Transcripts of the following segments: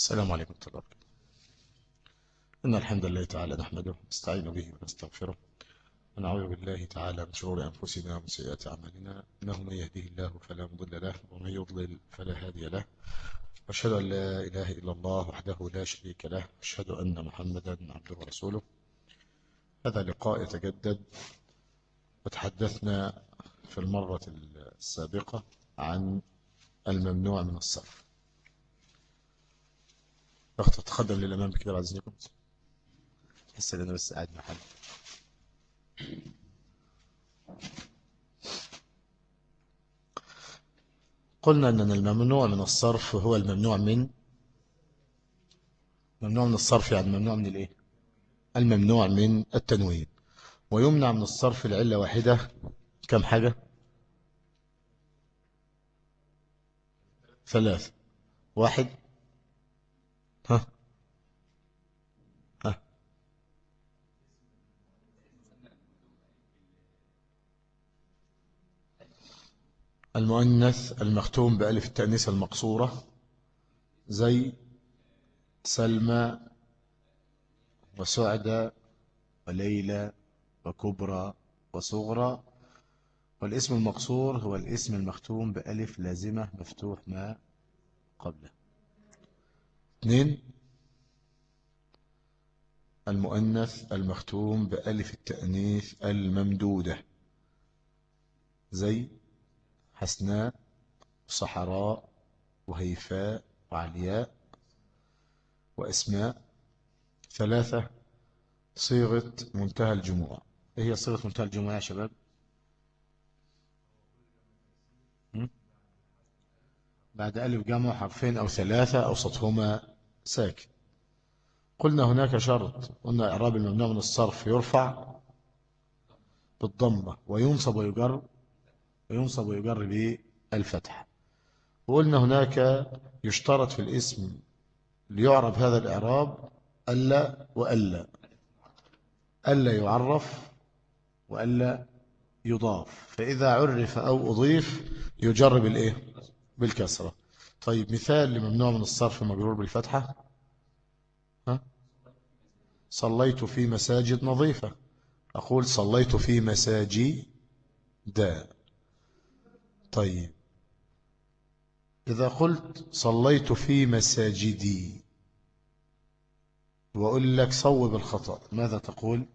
السلام عليكم ورحمة الله وبركاته. إن الحمد لله تعالى نحمده ونستعين به ونستغفره ونعوذ بالله تعالى من شرور أنفسنا ومن سيئات أعمالنا. إنه من يهده الله فلا مضل له ومن يضلل فلا هادي له. وأشهد أن لا إله إلا الله وحده لا شريك له. أشهد أن محمدا عبده ورسوله. هذا لقاء يتجدد. وتحدثنا في المرة السابقة عن الممنوع من الصرف. ضغط تتقدم للأمام كده بعد إذنكم. تحس إن أنا بس قاعد محل قلنا أن الممنوع من الصرف هو الممنوع من ممنوع من الصرف يعني ممنوع من الإيه؟ الممنوع من التنوين. ويمنع من الصرف العلة واحدة. كم حاجة؟ ثلاث. واحد ها ها المؤنث المختوم بألف التأنيث المقصورة زي سلمى وسعدة وليلى وكبرى وصغرى والاسم المقصور هو الاسم المختوم بألف لازمة مفتوح ما قبله. اثنين المؤنث المختوم بألف التأنيث الممدودة زي حسناء وصحراء وهيفاء وعلياء وأسماء. ثلاثة صيغة منتهى الجموع. إيه هي صيغة منتهى الجموع يا شباب؟ بعد ألف جمع حرفين أو ثلاثة أوسطهما ساكن. قلنا هناك شرط. قلنا إعراب الممنوع من الصرف يرفع بالضمة وينصب ويجر. وينصب ويجر بالفتح وقلنا هناك يشترط في الاسم ليعرب هذا الإعراب ألا وألا. ألا يعرف وألا يضاف. فإذا عرف أو أضيف يجرب الإيه؟ بالكسرة. طيب مثال لممنوع من الصرف مجرور بالفتحة. ها؟ صليت في مساجد نظيفة. أقول صليت في مساجي دا طيب. إذا قلت صليت في مساجدي وأقول لك صوب الخطأ ماذا تقول؟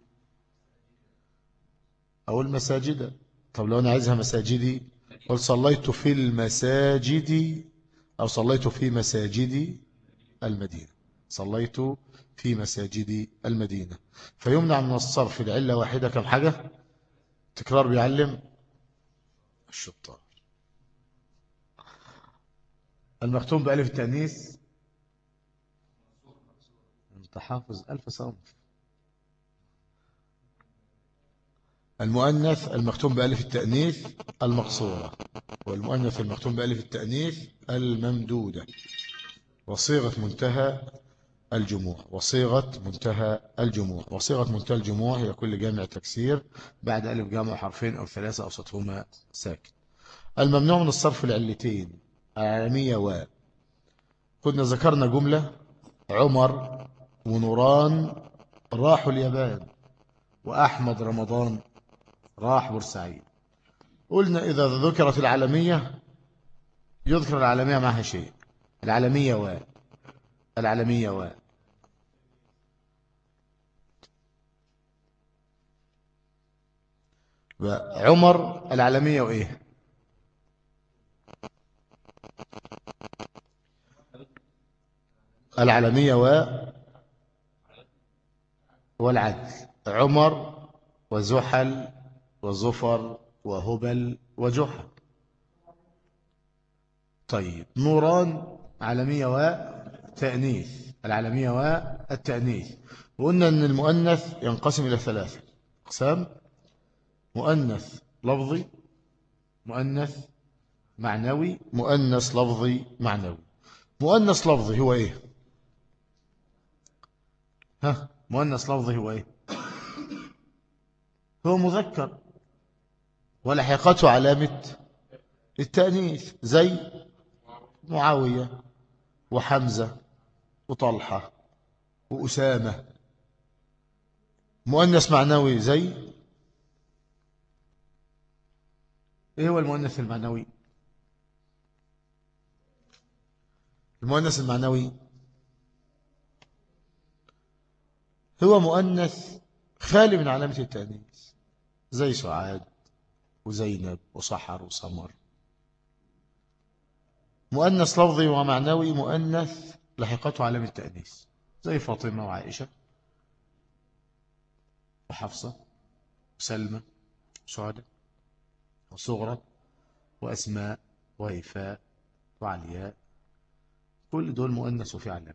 أقول مساجد. طب لو أنا عايزها مساجدي قل صليت في المساجد أو صليت في مساجد المدينة. صليت في مساجد المدينة. فيمنع من الصرف العلة واحدة. كم حاجة؟ تكرار بيعلم الشطار. المختوم بألف التأنيث انت حافظ ألف صنف. المؤنث المختوم بألف التأنيث المقصورة. والمؤنث المختوم بألف التأنيث الممدودة. وصيغة منتهى الجموع. وصيغة منتهى الجموع. وصيغة منتهى الجموع هي كل جامع تكسير بعد ألف جامع حرفين أو ثلاثة أوسطهما ساكن. الممنوع من الصرف العلتين العالمية و. كنا ذكرنا جملة عمر ونوران راحوا اليابان وأحمد رمضان راح بورسعيد. قلنا إذا ذكرت العالمية يذكر العالمية معها شيء. العالمية و. العالمية و. عمر العالمية وإيه؟ العالمية و والعدل. عمر وزحل وزفر وهبل وجحا. طيب نوران عالمية وتأنيث. العالمية والتأنيث. وقلنا أن المؤنث ينقسم إلى ثلاثة. أقسام. مؤنث لفظي مؤنث معنوي مؤنث لفظي معنوي. مؤنث لفظي هو إيه؟ ها مؤنث لفظي هو إيه؟ هو مذكر. ولحقته علامة التأنيث زي معاوية وحمزة وطلحة وأسامة. مؤنث معنوي زي؟ إيه هو المؤنث المعنوي؟ المؤنث المعنوي هو مؤنث خالي من علامة التأنيث. زي سعاد وزينب وصحر وسمر. مؤنث لفظي ومعنوي مؤنث لحقته علامة التأنيث. زي فاطمة وعائشة وحفصة وسلمى وسعدة وصغرى وأسماء وهيفاء وعلياء. كل دول مؤنث وفي علم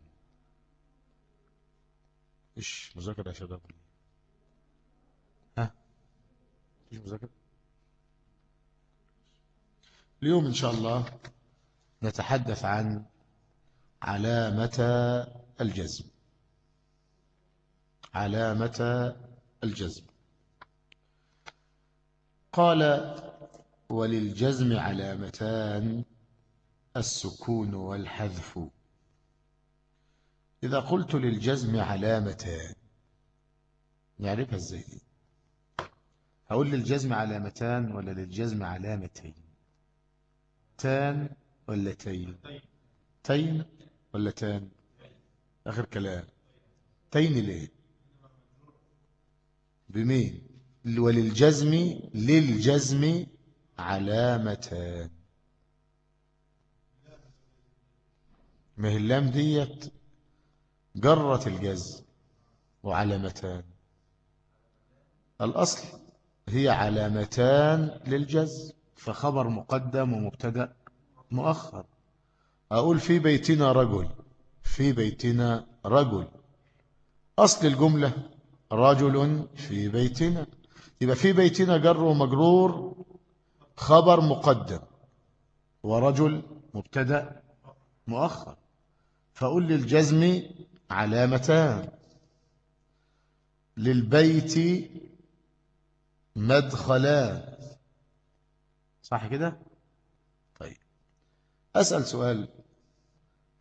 إيش مذاكرة يا شباب. ها؟ إيش مذاكرة؟ اليوم إن شاء الله نتحدث عن علامة الجزم. علامة الجزم. قال وللجزم علامتان السكون والحذف. إذا قلت للجزم علامتان نعرفها إزاي؟ هقول للجزم علامتان ولا للجزم علامتين؟ تان ولا تين؟ تين ولا تان؟ آخر كلام. تين ليه؟ بمين؟ وللجزم للجزم علامتان. ما هي اللام ديت؟ جرت الجزم وعلامتان. الأصل هي علامتان للجزم فخبر مقدم ومبتدأ مؤخر. أقول في بيتنا رجل في بيتنا رجل. أصل الجملة رجل في بيتنا. يبقى في بيتنا جر ومجرور خبر مقدم ورجل مبتدأ مؤخر. فأقول للجزم علامتان. للبيت مدخلان. صح كده؟ طيب. أسأل سؤال.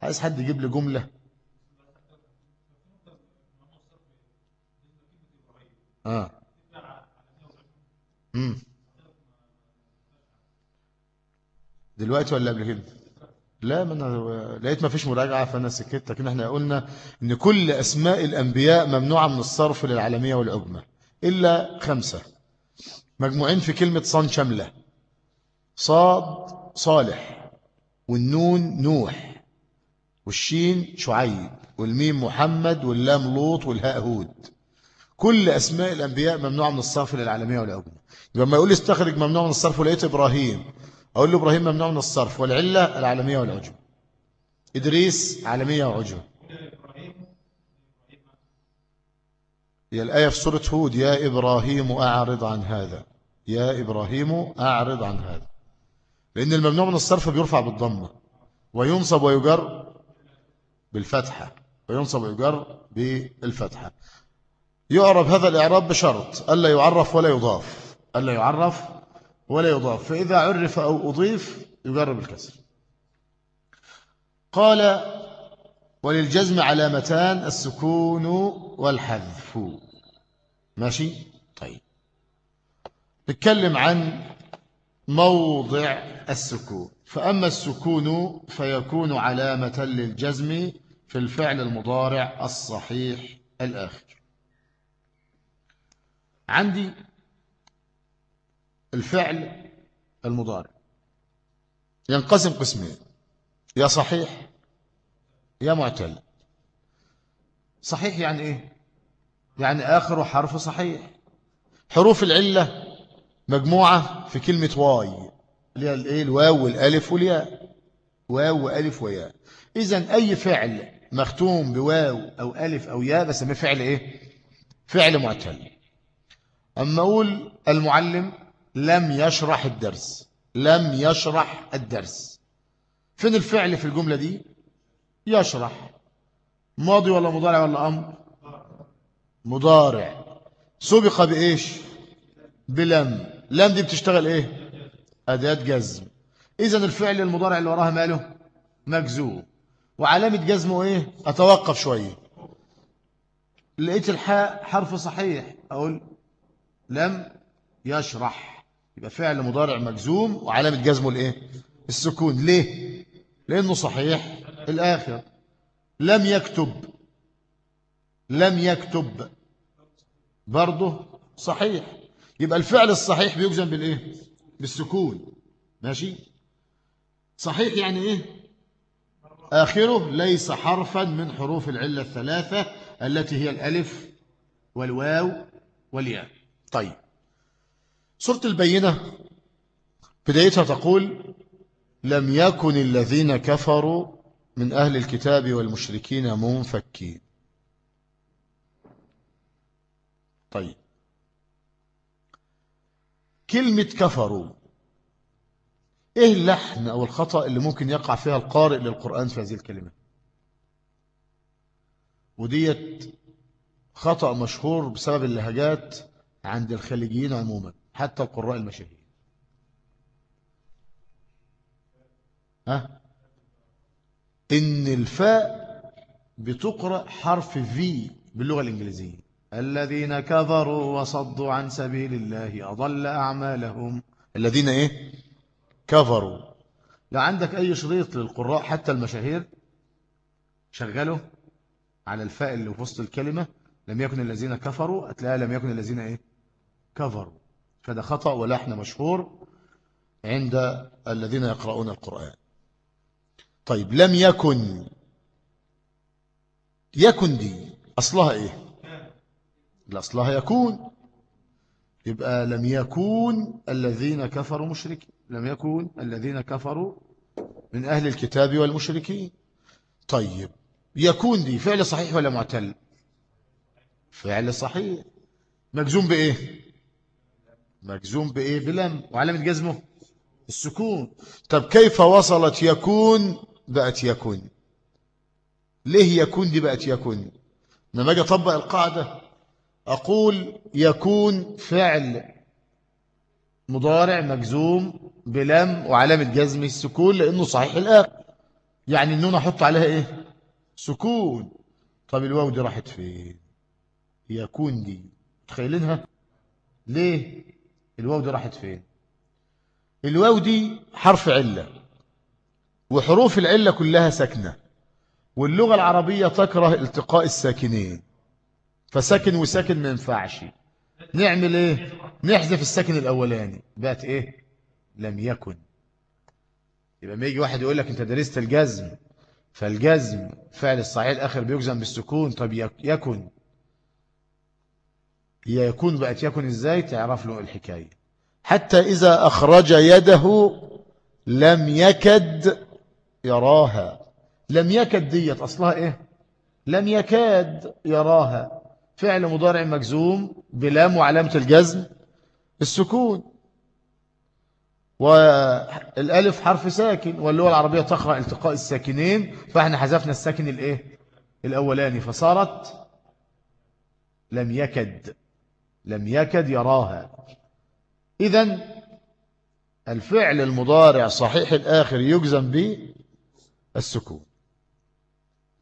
عايز حد يجيب لي جملة؟ آه. دلوقتي ولا قبل كده؟ لا أنا لقيت ما فيش مراجعة فأنا سكت. لكن إحنا قلنا إن كل أسماء الأنبياء ممنوعة من الصرف للعالمية والعجمة إلا خمسة. مجموعين في كلمة صان شامله صاد صالح والنون نوح والشين شعيب والميم محمد واللام لوط والهاء هود. كل أسماء الأنبياء ممنوعة من الصرف للعالمية والعجمة. لما يقول استخرج ممنوع من الصرف ولقيت إبراهيم. أقول له إبراهيم ممنوع من الصرف والعلة العالمية والعجمة إدريس عالمية وعجمة هي الآية في سورة هود يا إبراهيم أعرض عن هذا. يا إبراهيم أعرض عن هذا. لأن الممنوع من الصرف بيرفع بالضمة وينصب ويجر بالفتحة. وينصب ويجر بالفتحة. يعرب هذا الإعراب بشرط. ألا يعرف ولا يضاف. ألا يعرف ولا يضاف. فإذا عرف أو أضيف يجرب الكسر. قال وللجزم علامتان السكون والحذف. ماشي؟ طيب. نتكلم عن موضع السكون. فأما السكون فيكون علامة للجزم في الفعل المضارع الصحيح الآخر. عندي الفعل المضارع. ينقسم قسمين يا صحيح يا معتل. صحيح يعني إيه؟ يعني آخر حرف صحيح. حروف العلة مجموعة في كلمة واي اللي هي الإيه؟ الواو والألف والياء. واو وألف وياء. إذا أي فعل مختوم بواو أو ألف أو ياء بسميه فعل إيه؟ فعل معتل. أما أقول المعلم لم يشرح الدرس. لم يشرح الدرس. فين الفعل في الجملة دي؟ يشرح. ماضي ولا مضارع ولا أمر؟ مضارع. سبق بإيش؟ بلم. لم دي بتشتغل إيه؟ أداة جزم. إذا الفعل المضارع اللي وراها ماله؟ مجزوم. وعلامة جزمه إيه؟ أتوقف شوية. لقيت الحاء حرف صحيح. أقول لم يشرح. يبقى فعل مضارع مجزوم وعلامة جزمه الايه؟ السكون. ليه؟ لأنه صحيح. الآخر. لم يكتب. لم يكتب. برضه صحيح. يبقى الفعل الصحيح بيجزم بالإيه؟ بالسكون. ماشي؟ صحيح يعني إيه؟ آخره ليس حرفا من حروف العلة الثلاثة التي هي الألف والواو والياء. طيب. سورة البينة. بدايتها تقول لم يكن الذين كفروا من أهل الكتاب والمشركين منفكين. طيب. كلمة كفروا إيه اللحن أو الخطأ اللي ممكن يقع فيها القارئ للقرآن في هذه الكلمة؟ وديت خطأ مشهور بسبب اللهجات عند الخليجيين عموما. حتى القراء المشاهير. ها؟ إن الفاء بتقرأ حرف في باللغة الإنجليزية. الذين كفروا وصدوا عن سبيل الله أضل أعمالهم. الذين إيه؟ كفروا. لو عندك أي شريط للقراء حتى المشاهير؟ شغله على الفاء اللي في وسط الكلمة. لم يكن الذين كفروا هتلاقيها لم يكن الذين إيه؟ كفروا. فده خطأ ولحن مشهور عند الذين يقرؤون القرآن. طيب لم يكن يكن دي أصلها إيه؟ الأصلها يكون. يبقى لم يكون الذين كفروا مشركين. لم يكون الذين كفروا من أهل الكتاب والمشركين. طيب يكون دي فعل صحيح ولا معتل؟ فعل صحيح. مجزوم بإيه؟ مجزوم بإيه؟ بلم. وعلامة جزمه؟ السكون. طب كيف وصلت يكون بقت يكون؟ ليه يكون دي بقت يكون؟ لما أجي أطبق القاعدة أقول يكون فعل مضارع مجزوم بلم وعلامة جزم السكون لأنه صحيح الآخر. يعني النون أحط عليها إيه؟ سكون. طب الواو دي راحت فين؟ يكون دي. تخيلينها ليه؟ الواو دي راحت فين؟ الواو دي حرف علة وحروف العلة كلها ساكنة واللغة العربية تكره التقاء الساكنين. فساكن وساكن ما ينفعش. نعمل إيه؟ نحذف الساكن الأولاني. بقت إيه؟ لم يكن. يبقى ما يجي واحد يقول لك أنت درست الجزم فالجزم فعل الصحيح الآخر بيجزم بالسكون. طب يكن. يكون بقت يكن إزاي؟ تعرف له الحكاية. حتى إذا أخرج يده لم يكد يراها. لم يكد ديت أصلها إيه؟ لم يكاد يراها. فعل مضارع مجزوم بلام وعلامة الجزم السكون. والألف حرف ساكن واللغة العربية تقرأ التقاء الساكنين فإحنا حذفنا الساكن الإيه؟ الأولاني. فصارت لم يكد. لم يكد يراها. اذا الفعل المضارع صحيح الآخر يجزم به السكون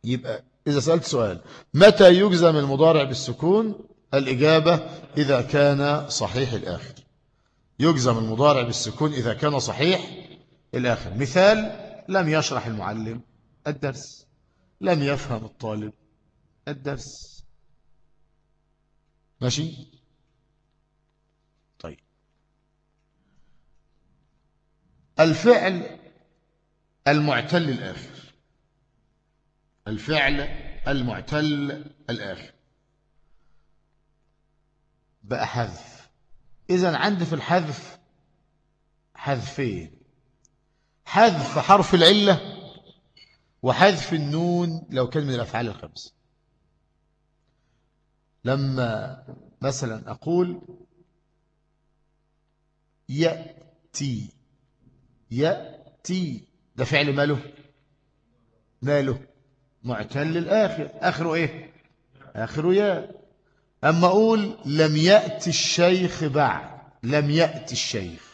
يبقى إذا سألت سؤال متى يجزم المضارع بالسكون؟ الإجابة إذا كان صحيح الآخر. يجزم المضارع بالسكون إذا كان صحيح الآخر. مثال لم يشرح المعلم الدرس لم يفهم الطالب الدرس. ماشي طيب الفعل المعتل الآخر. الفعل المعتل الآخر. بقى حذف. إذا عندي في الحذف حذفين. حذف حرف العلة وحذف النون لو كان من الأفعال الخمس. لما مثلا أقول يأتي يأتي ده فعل ماله؟ ماله. معتل الآخر آخره إيه؟ آخره يا أما أقول لم يأتي الشيخ بعد. لم يأتي الشيخ.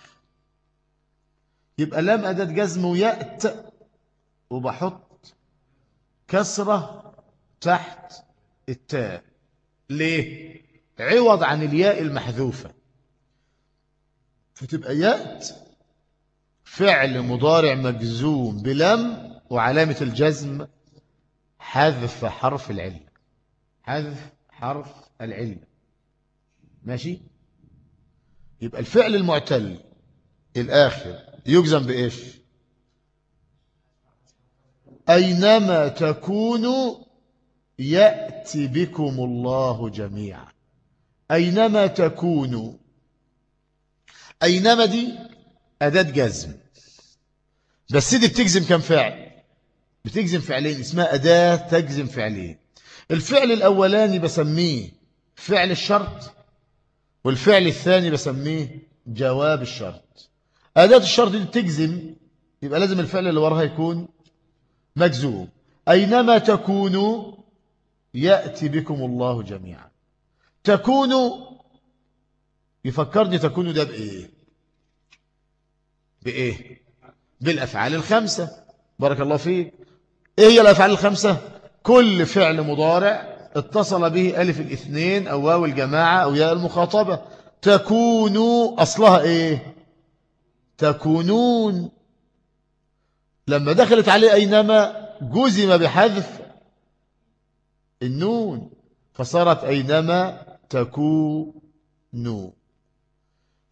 يبقى لم أداة جزم ويأت وبحط كسرة تحت التاء. ليه؟ عوض عن الياء المحذوفة. فتبقى يأت فعل مضارع مجزوم بلم وعلامة الجزم حذف حرف العلة حذف حرف العلة ماشي؟ يبقى الفعل المعتل الآخر يجزم بإيش؟ أينما تكونوا يأتي بكم الله جميعا. أينما تكونوا أينما دي؟ أداة جزم. بس دي بتجزم كم فعل؟ بتجزم فعلين اسمها أداة تجزم فعلين. الفعل الأولاني بسميه فعل الشرط والفعل الثاني بسميه جواب الشرط. أداة الشرط دي تجزم يبقى لازم الفعل اللي وراها يكون مجزوم. أينما تكونوا يأتي بكم الله جميعا. تكونوا يفكرني تكونوا ده بإيه؟ بإيه؟ بالأفعال الخمسة. بارك الله فيك. إيه هي الأفعال الخمسة؟ كل فعل مضارع اتصل به ألف الاثنين أو واو الجماعة أو ياء المخاطبة. تكونوا أصلها إيه؟ تكونون. لما دخلت عليه أينما جزم بحذف النون فصارت أينما تكونوا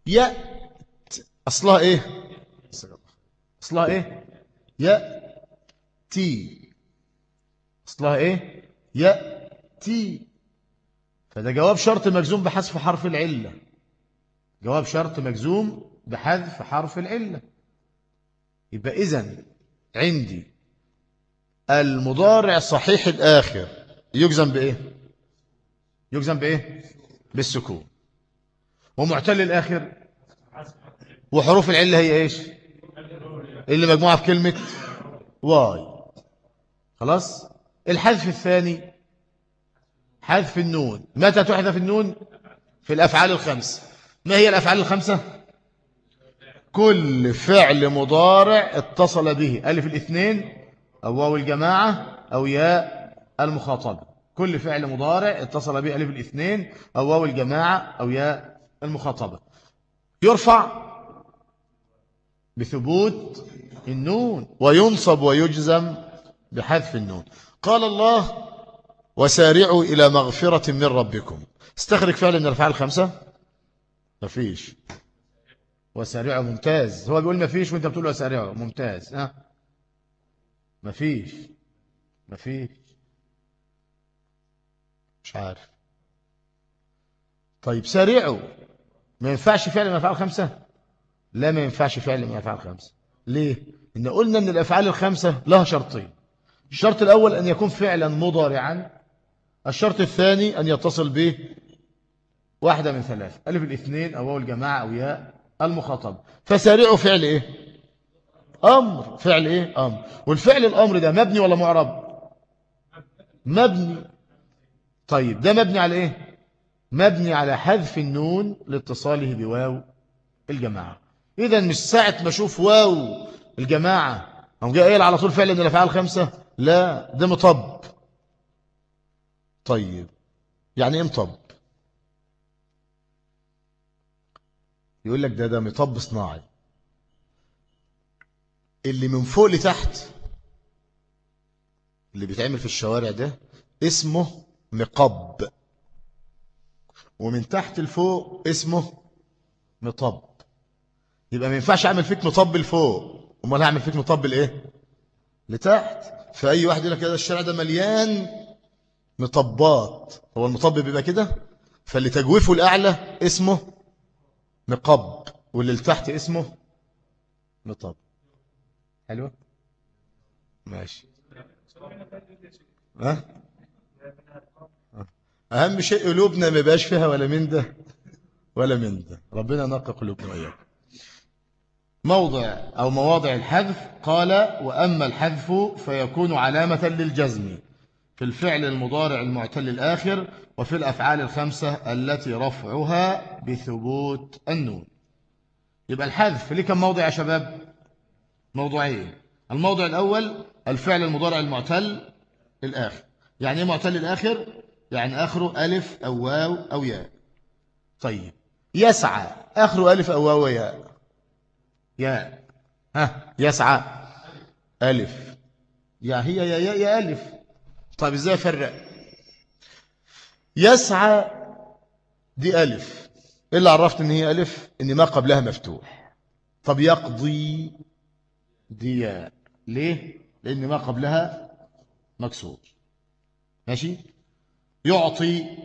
يأت أصلها إيه؟ أصلها إيه؟ يأتي. أصلها إيه؟ يأتي. فده جواب شرط مجزوم بحذف حرف العلة. جواب شرط مجزوم بحذف حرف العلة. يبقى إذن عندي المضارع صحيح الآخر يجزم بإيه؟ يجزم بإيه؟ بالسكون. ومعتل الآخر؟ وحروف العلة هي إيش؟ اللي مجموعة في كلمة واي. خلاص؟ الحذف الثاني حذف النون. متى تحذف النون؟ في الأفعال الخمسة. ما هي الأفعال الخمسة؟ كل فعل مضارع اتصل به. ألف الاثنين أو واو الجماعة أو ياء المخاطبة. كل فعل مضارع اتصل به. ألف الاثنين أو واو الجماعة أو ياء المخاطبة. يرفع بثبوت النون وينصب ويجزم بحذف النون. قال الله وسارعوا إلى مغفرة من ربكم. استخرج فعل من الأفعال الخمسة؟ مفيش وسارعوا ممتاز. هو بيقول مفيش وانت بتقول وسارعوا. ممتاز. ها؟ مفيش مفيش مش عارف. طيب سارعوا. ما ينفعش فعل من الأفعال الخمسة؟ لا ما ينفعش فعل من الأفعال الخمسة. ليه؟ إن قلنا أن الأفعال الخمسة لها شرطين. الشرط الأول أن يكون فعلا مضارعا. الشرط الثاني أن يتصل به واحدة من ثلاث ألف الاثنين أو الجماعة أو ياء المخاطب فسارعوا فعل إيه؟ أمر. فعل إيه؟ أمر. والفعل الأمر ده مبني ولا معرب؟ مبني. طيب ده مبني على إيه؟ مبني على حذف النون لاتصاله بواو الجماعة. إذا مش ساعة ما أشوف واو الجماعة. هم جاء قايل على طول فعل من الأفعال الخمسة لا ده مطب. طيب. يعني إيه مطب؟ يقول لك ده ده مطب صناعي. اللي من فوق لتحت اللي بيتعمل في الشوارع ده اسمه مقب ومن تحت لفوق اسمه مطب. يبقى ما ينفعش أعمل فيك مطب لفوق. أمال هعمل فيك مطب لإيه؟ لتحت. فأي واحد يقول لك الشارع ده مليان مطبات. هو المطب بيبقى كده؟ فاللي تجويفه الأعلى اسمه مقب واللي تحت اسمه مطب. حلوة ماشي. ها؟ أهم شيء قلوبنا ما يبقاش فيها ولا من ده ولا من ده. ربنا نقى قلوبنا وإياكم. موضع أو مواضع الحذف قال وأما الحذف فيكون علامة للجزم في الفعل المضارع المعتل الآخر وفي الأفعال الخمسة التي رفعها بثبوت النون. يبقى الحذف ليه كم موضع يا شباب؟ موضوعين الموضع الأول الفعل المضارع المعتل الآخر. يعني إيه معتل الآخر؟ يعني آخره ألف أو واو أو ياء. طيب. يسعى. آخره ألف أو واو ياء. ياء. ها يسعى. ألف. يا هي يا ياء يا ألف. طيب إزاي أفرق؟ يسعى دي ألف. إيه اللي عرفت إن هي ألف إن ما قبلها مفتوح. طب يقضي دي ياء. ليه؟ لأن ما قبلها مكسور. ماشي؟ يعطي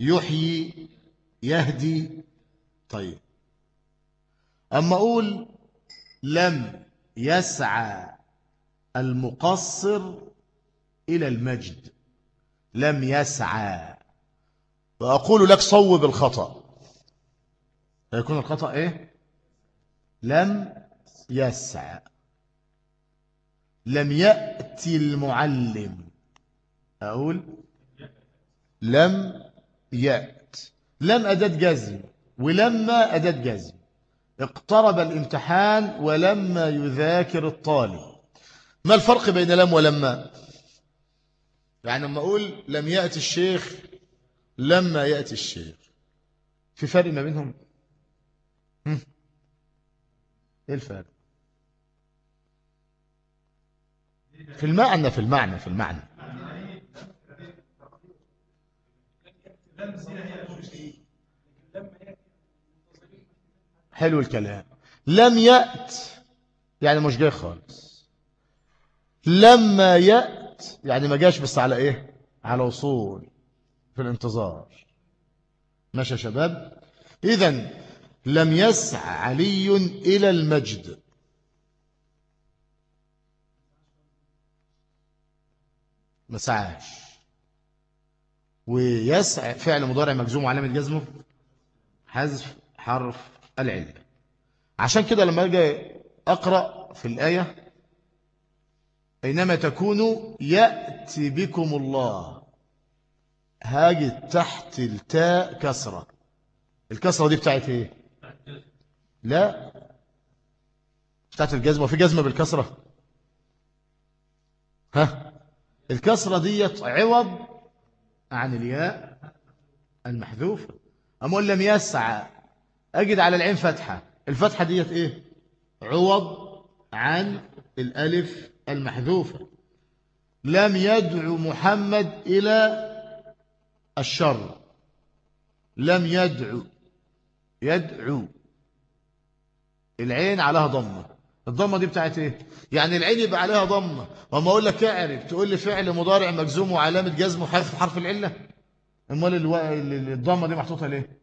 يحيي يهدي. طيب. أما أقول لم يسعى المقصر إلى المجد. لم يسعى. وأقول لك صوب الخطأ. يكون الخطأ إيه؟ لم يسعى. لم يأتي المعلم. أقول لم يأت. لم أداة جزم ولما أداة جزم. اقترب الامتحان ولما يذاكر الطالب. ما الفرق بين لم ولما؟ يعني لما أقول لم يأتي الشيخ لما يأتي الشيخ. في فرق ما بينهم؟ إيه الفرق؟ في المعنى في المعنى في المعنى. حلو الكلام. لم يأت يعني مش جاي خالص. لما يأت يعني ما جاش بس على إيه؟ على وصول في الانتظار. ماشي يا شباب؟ اذا لم يسع علي إلى المجد. ما سعاش. ويسع فعل مضارع مجزوم وعلامة جزمه حذف حرف العلة عشان كده لما أجي أقرأ في الآية أينما تكونوا يأتي بكم الله هاجي تحت التاء كسرة. الكسرة دي بتاعت إيه؟ لا. بتاعت الجزمة. وفي جزمة بالكسرة؟ ها؟ الكسرة ديت عوض عن الياء المحذوفة أقول لم يسعى أجد على العين فتحة. الفتحة ديت إيه؟ عوض عن الألف المحذوفة. لم يدعو محمد إلى الشر. لم يدعو. يدعو. العين عليها ضمة. الضمة دي بتاعت إيه؟ يعني العين يبقى عليها ضمة. وما أقول لك اعرف تقول لي فعل مضارع مجزوم وعلامة جزم وحرف حرف العلة. أمال. الضمة دي محطوطة ليه؟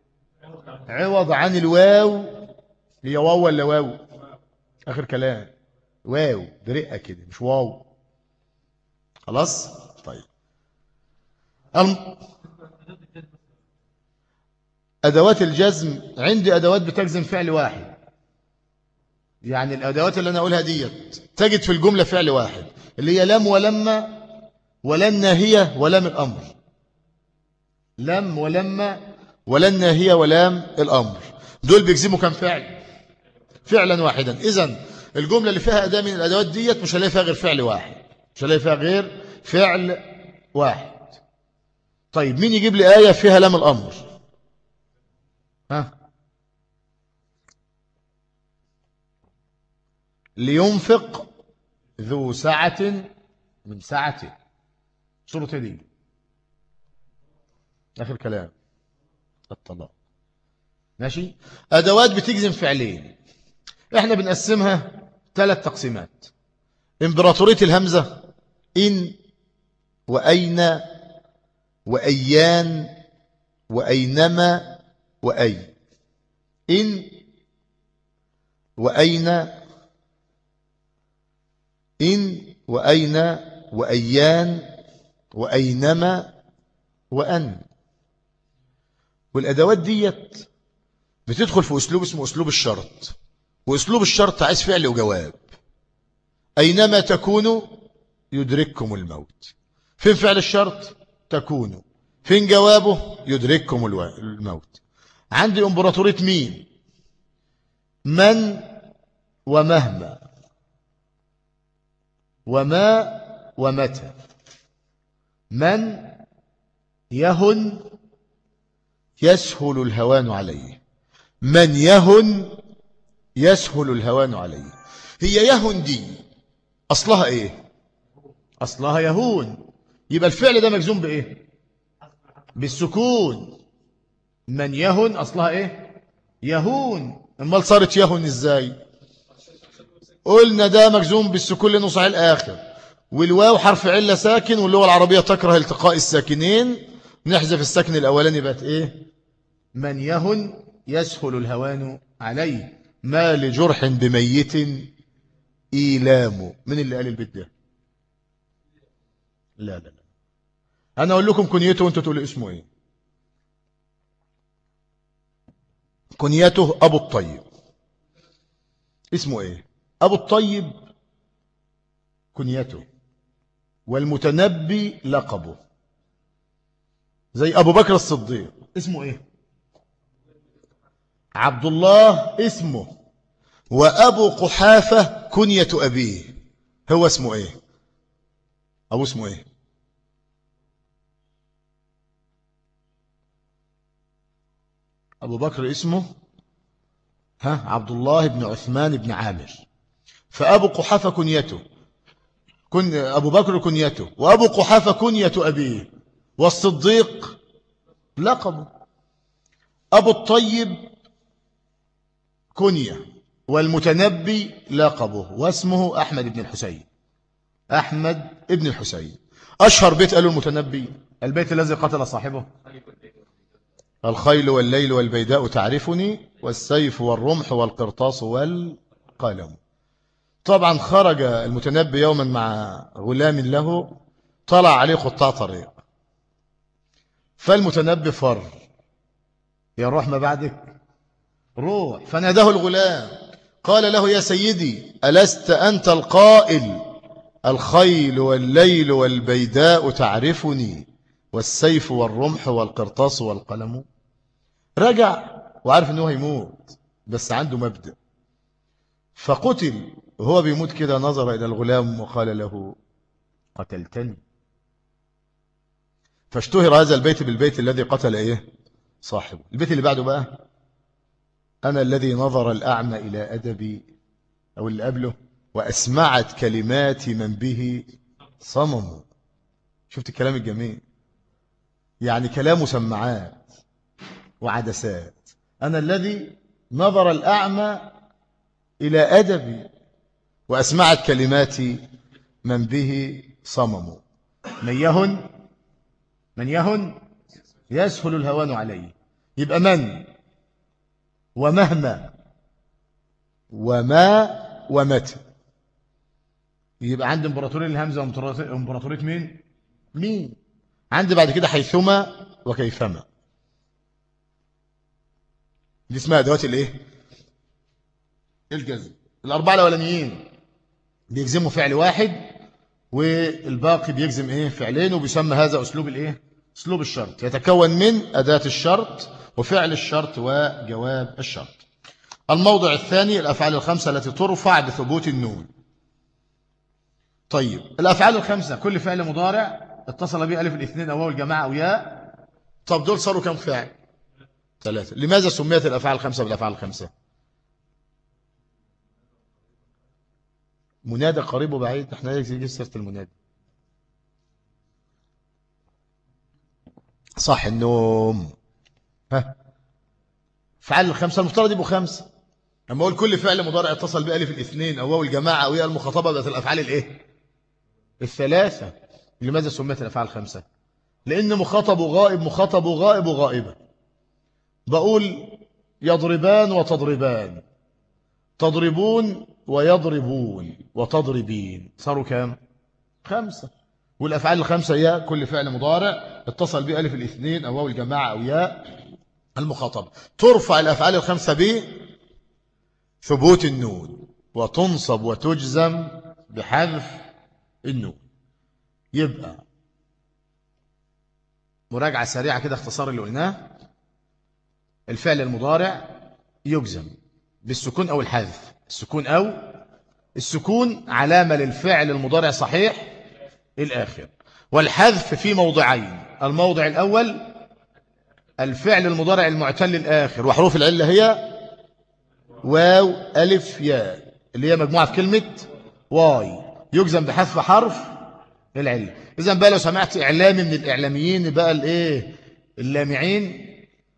عوض عن الواو. هي واو ولا واو؟ آخر كلام. واو. برقة كده مش واو. خلاص؟ طيب. الم... أدوات الجزم. عندي أدوات بتجزم فعل واحد. يعني الأدوات اللي أنا أقولها ديت تجد في الجملة فعل واحد اللي هي لم ولما ولن هي ولم الأمر. لم ولما ولن هي ولام الأمر. دول بيجزموا كم فعل؟ فعلا واحدا. إذا الجملة اللي فيها أداة من الأدوات ديت مش هلاقي فيها غير فعل واحد. مش هلاقي فيها غير فعل واحد. طيب مين يجيب لي آية فيها لام الأمر؟ ها؟ لينفق ذو سعة من سعته. سورة دي آخر كلام. الطلاق. ماشي؟ أدوات بتجزم فعلين إحنا بنقسمها ثلاث تقسيمات. إمبراطورية الهمزة إن وأين وأيان وأينما وأي. إن وأين إن وأين وأيان وأينما وأن. والأدوات ديت بتدخل في أسلوب اسمه أسلوب الشرط وأسلوب الشرط عايز فعل وجواب. أينما تكونوا يدرككم الموت. فين فعل الشرط؟ تكونوا. فين جوابه؟ يدرككم الموت. عندي إمبراطورية مين؟ من ومهما. وما ومتى. من يهن يسهل الهوان عليه. من يهن يسهل الهوان عليه. هي يهن دي أصلها إيه؟ أصلها يهون. يبقى الفعل ده مجزوم بإيه؟ بالسكون. من يهن أصلها إيه؟ يهون. أمال صارت يهن إزاي؟ قلنا ده مجزوم بالسكون لأنه الآخر. والواو حرف علة ساكن واللغة العربية تكره التقاء الساكنين. نحذف الساكن الأولاني بقت إيه؟ من يهن يسهل الهوان عليه. ما لجرح بميت إيلام. من اللي قال البيت ده؟ لا لا لا. أنا أقول لكم كنيته وأنتوا تقولوا اسمه إيه؟ كنيته أبو الطيب. اسمه إيه؟ أبو الطيب كنيته. والمتنبي لقبه. زي أبو بكر الصديق. اسمه إيه؟ عبد الله اسمه. وأبو قحافة كنية أبيه. هو اسمه إيه؟ أبو اسمه إيه؟ أبو بكر اسمه؟ ها عبد الله بن عثمان بن عامر. فأبو قحافة كنيته. كن أبو بكر كنيته. وأبو قحافة كنية أبيه. والصديق لقبه. أبو الطيب كنية والمتنبي لقبه واسمه أحمد بن الحسين. أحمد بن الحسين. أشهر بيت قالوا المتنبي البيت الذي قتل صاحبه. الخيل والليل والبيداء تعرفني والسيف والرمح والقرطاس والقلم. طبعا خرج المتنبي يوما مع غلام له طلع عليه قطاع طريق. فالمتنبي فر. يا روح ما بعدك. روح. فناداه الغلام. قال له يا سيدي ألست أنت القائل؟ الخيل والليل والبيداء تعرفني والسيف والرمح والقرطاس والقلم. رجع وعارف انه هيموت بس عنده مبدأ. فقتل. وهو بيموت كده نظر إلى الغلام وقال له قتلتني. فاشتهر هذا البيت بالبيت الذي قتل إيه؟ صاحبه. البيت اللي بعده بقى؟ أنا الذي نظر الأعمى إلى أدبي أو اللي قبله وأسمعت كلمات من به صمم شفت الكلام الجميل؟ يعني كلام سماعات وعدسات. أنا الذي نظر الأعمى إلى أدبي وأسمعت كلمات من به صمم من يهن؟ من يهن؟ يسهل الهوان عليه. يبقى من؟ ومهما وما ومتى. يبقى عند امبراطورية الهمزة وامبراطورية مين؟ مين؟ عندي بعد كده حيثما وكيفما. دي اسمها ادوات الايه؟ الجزم. الأربعة الأولانيين بيجزموا فعل واحد والباقي بيجزم إيه؟ فعلين وبيسمى هذا أسلوب الإيه؟ اسلوب الشرط. يتكون من أداة الشرط وفعل الشرط وجواب الشرط. الموضع الثاني الأفعال الخمسة التي ترفع بثبوت النون. طيب الأفعال الخمسة كل فعل مضارع اتصل به ألف الاثنين أو واو الجماعة أو ياء. طب دول صاروا كم فعل ثلاثة. لماذا سميت الأفعال الخمسة بالأفعال الخمسة؟ منادى قريب وبعيد. إحنا نجيب سيرة المنادى. صح النوم. ها. فعل الخمسه المفترض يبقوا خمسه لما أقول كل فعل مضارع اتصل بألف الاثنين أو واو الجماعة أو ياء المخاطبة بقت الأفعال الإيه؟ الثلاثة. لماذا سميت الأفعال الخمسه لأن مخاطب وغائب مخاطب وغائب وغائبه بقول يضربان وتضربان. تضربون ويضربون وتضربين. صاروا كام؟ خمسة. والأفعال الخمسة هي كل فعل مضارع اتصل به ألف الاثنين أو واو الجماعة أو ياء المخاطبة ترفع الأفعال الخمسة ب ثبوت النون وتنصب وتجزم بحذف النون. يبقى مراجعة سريعة كده اختصار اللي قلناه. الفعل المضارع يجزم بالسكون أو الحذف. السكون أو السكون علامة للفعل المضارع صحيح الآخر. والحذف في موضعين. الموضع الأول الفعل المضارع المعتل الآخر وحروف العلة هي واو ألف ياء اللي هي مجموعة في كلمة واي. يجزم بحذف حرف العلة. إذا بقى لو سمعت إعلامي من الإعلاميين بقى الإيه؟ اللامعين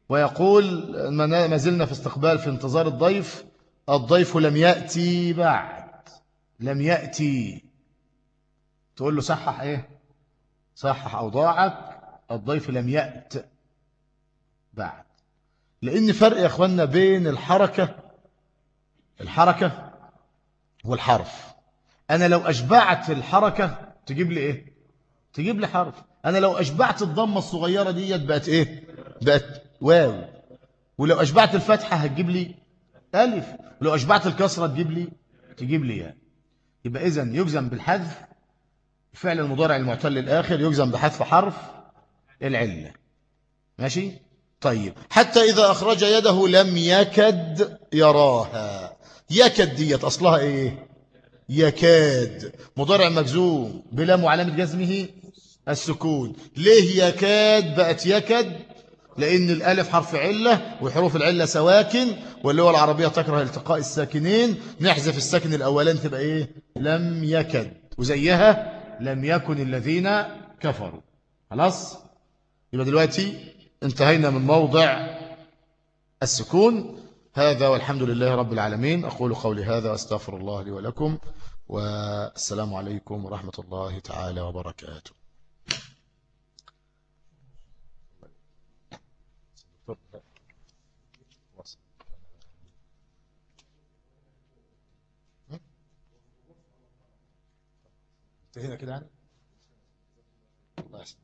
ويقول ما زلنا في استقبال في انتظار الضيف. الضيف لم يأتي بعد. لم يأتي. تقول له صحح إيه؟ صحح أوضاعك الضيف لم يأت بعد. لأن فرق يا أخوانا بين الحركة الحركة والحرف. أنا لو أشبعت الحركة تجيب لي إيه؟ تجيب لي حرف. أنا لو أشبعت الضمة الصغيرة دي بقت إيه؟ بقت واو. ولو أشبعت الفتحة هتجيب لي ألف. ولو أشبعت الكسرة تجيب لي تجيب لي ياء. يبقى إذن يجزم بالحذف فعل المضارع المعتل الآخر يجزم بحذف حرف العلة. ماشي؟ طيب. حتى إذا أخرج يده لم يكد يراها. يكد ديت أصلها إيه؟ يكاد. مضارع مجزوم بلا معلمة جزمه السكون. ليه يكاد؟ بقت يكد لأن الألف حرف علة وحروف العلة سواكن واللغة العربية تكره التقاء الساكنين. نحذف الساكن الأولين تبقى إيه؟ لم يكد. وزيها لم يكن الذين كفروا. خلاص؟ يبقى دلوقتي انتهينا من موضع السكون. هذا والحمد لله رب العالمين. أقول قولي هذا أستغفر الله لي ولكم والسلام عليكم ورحمة الله تعالى وبركاته. انتهينا كده يعني. الله يحسن